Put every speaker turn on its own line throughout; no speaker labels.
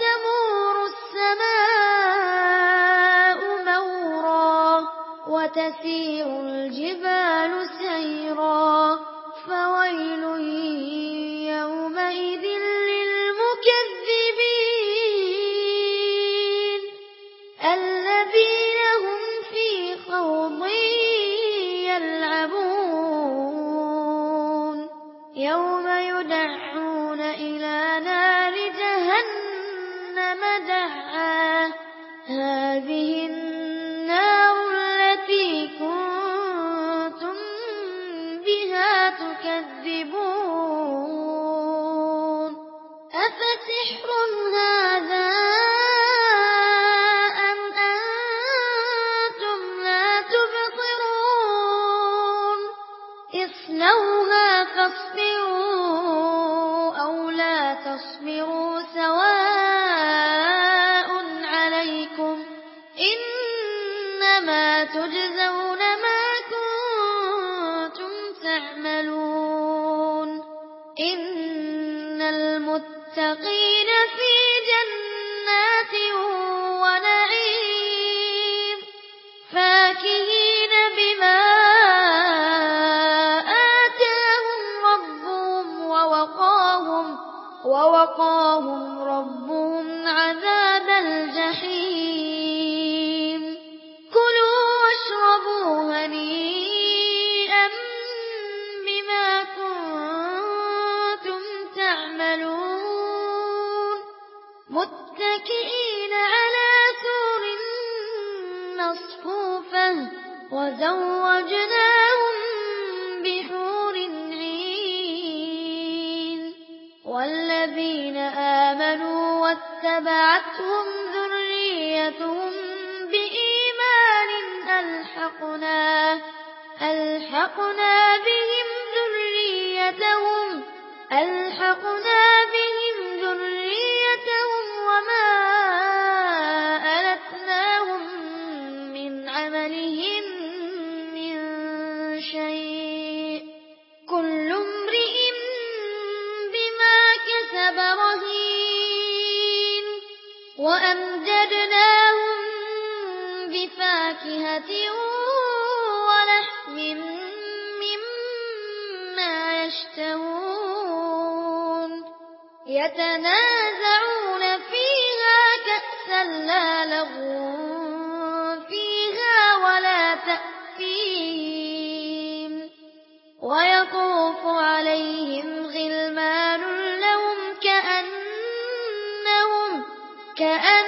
تمور السماء سعى هذه تجزون ما كنتم تعملون إن المتقين في جنات ونعيم فاكهين بما آتاهم ربهم ووقاهم, ووقاهم مصفوفة وزوجناهم بحور عين والذين آمنوا واتبعتهم ذريتهم فَاكِهَةٍ وَلَحْمٍ مِّمَّا يَشْتَهُونَ يَتَنَازَعُونَ فِيهَا كَأْسًا لَّا لَغْوٌ فِيهَا وَلَا تَأْثِيمٌ وَيَطُوفُ عَلَيْهِمْ غِلْمَانٌ لَّهُمْ كَأَنَّهُمْ كَأَنَّهُمْ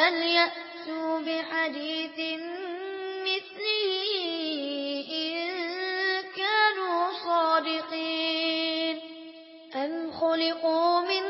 فليأتوا بحديث مثله إن كانوا صادقين أم خلقوا من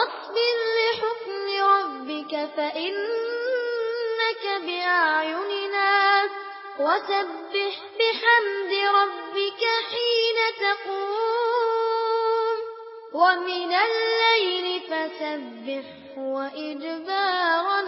واصبر لحكم ربك فإنك بأعيننا وسبح بحمد ربك حين تقوم ومن الليل فسبح وإجبار